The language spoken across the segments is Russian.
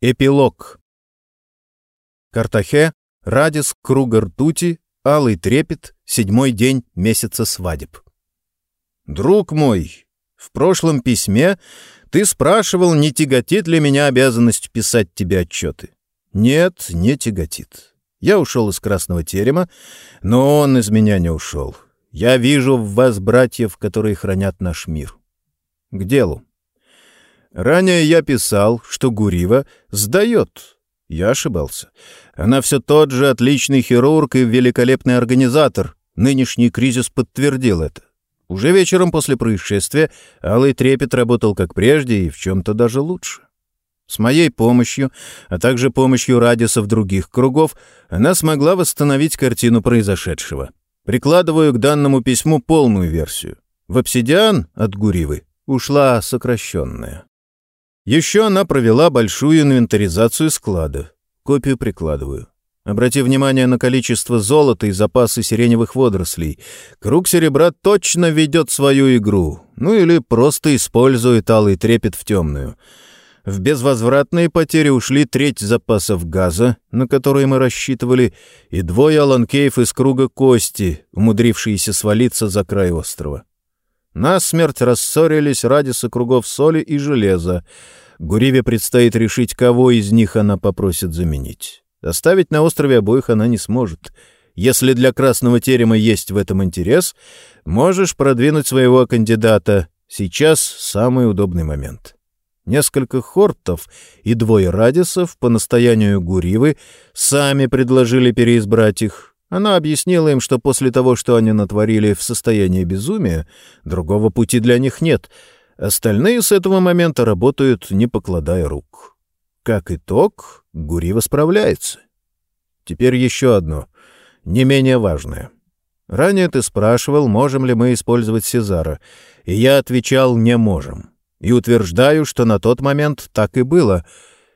Эпилог. Картахе, Радис, круга ртути, алый трепет, седьмой день месяца свадеб. Друг мой, в прошлом письме ты спрашивал, не тяготит ли меня обязанность писать тебе отчеты. Нет, не тяготит. Я ушел из Красного терема, но он из меня не ушел. Я вижу в вас братьев, которые хранят наш мир. К делу. Ранее я писал, что Гурива сдает. Я ошибался. Она все тот же отличный хирург и великолепный организатор. Нынешний кризис подтвердил это. Уже вечером после происшествия Алый Трепет работал как прежде и в чем-то даже лучше. С моей помощью, а также помощью радисов других кругов, она смогла восстановить картину произошедшего. Прикладываю к данному письму полную версию. В обсидиан от Гуривы ушла сокращенная. Еще она провела большую инвентаризацию склада. Копию прикладываю. Обрати внимание на количество золота и запасы сиреневых водорослей. Круг серебра точно ведет свою игру. Ну или просто использует алый трепет в темную. В безвозвратные потери ушли треть запасов газа, на которые мы рассчитывали, и двое аланкеев из круга кости, умудрившиеся свалиться за край острова. Насмерть рассорились ради сокругов соли и железа. Гуриве предстоит решить, кого из них она попросит заменить. Оставить на острове обоих она не сможет. Если для Красного Терема есть в этом интерес, можешь продвинуть своего кандидата. Сейчас самый удобный момент. Несколько хортов и двое радисов по настоянию Гуривы сами предложили переизбрать их. Она объяснила им, что после того, что они натворили в состоянии безумия, другого пути для них нет. Остальные с этого момента работают, не покладая рук. Как итог, Гурива справляется. Теперь еще одно, не менее важное. Ранее ты спрашивал, можем ли мы использовать Сезара, и я отвечал «не можем». И утверждаю, что на тот момент так и было.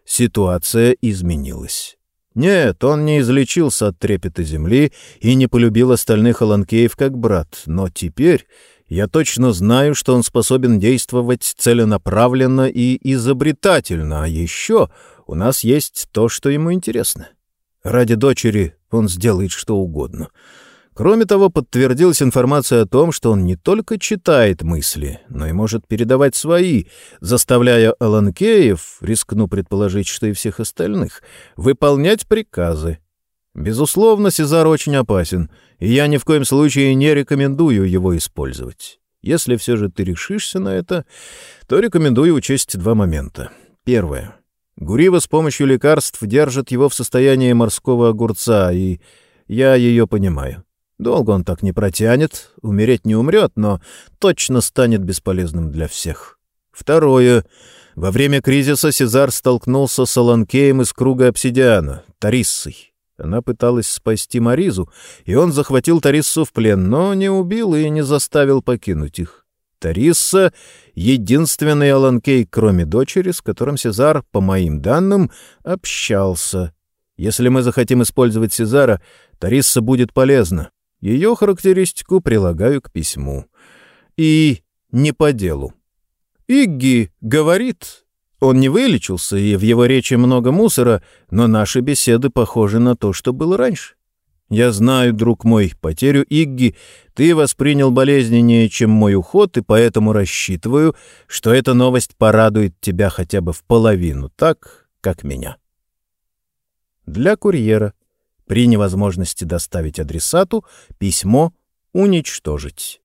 Ситуация изменилась. Нет, он не излечился от трепета земли и не полюбил остальных Аланкеев как брат, но теперь я точно знаю, что он способен действовать целенаправленно и изобретательно, а еще у нас есть то, что ему интересно. Ради дочери он сделает что угодно — Кроме того, подтвердилась информация о том, что он не только читает мысли, но и может передавать свои, заставляя Аланкеев, рискну предположить, что и всех остальных, выполнять приказы. Безусловно, Сезар очень опасен, и я ни в коем случае не рекомендую его использовать. Если все же ты решишься на это, то рекомендую учесть два момента. Первое. Гурива с помощью лекарств держит его в состоянии морского огурца, и я ее понимаю. Долго он так не протянет, умереть не умрет, но точно станет бесполезным для всех. Второе. Во время кризиса Сезар столкнулся с Аланкеем из круга обсидиана, Тариссой. Она пыталась спасти Маризу, и он захватил Тариссу в плен, но не убил и не заставил покинуть их. Тарисса — единственный Аланкей, кроме дочери, с которым Сезар, по моим данным, общался. Если мы захотим использовать Сезара, Тарисса будет полезна. Ее характеристику прилагаю к письму. И не по делу. Игги говорит, он не вылечился, и в его речи много мусора, но наши беседы похожи на то, что было раньше. Я знаю, друг мой, потерю Игги ты воспринял болезненнее, чем мой уход, и поэтому рассчитываю, что эта новость порадует тебя хотя бы в половину, так, как меня. Для курьера при невозможности доставить адресату письмо уничтожить.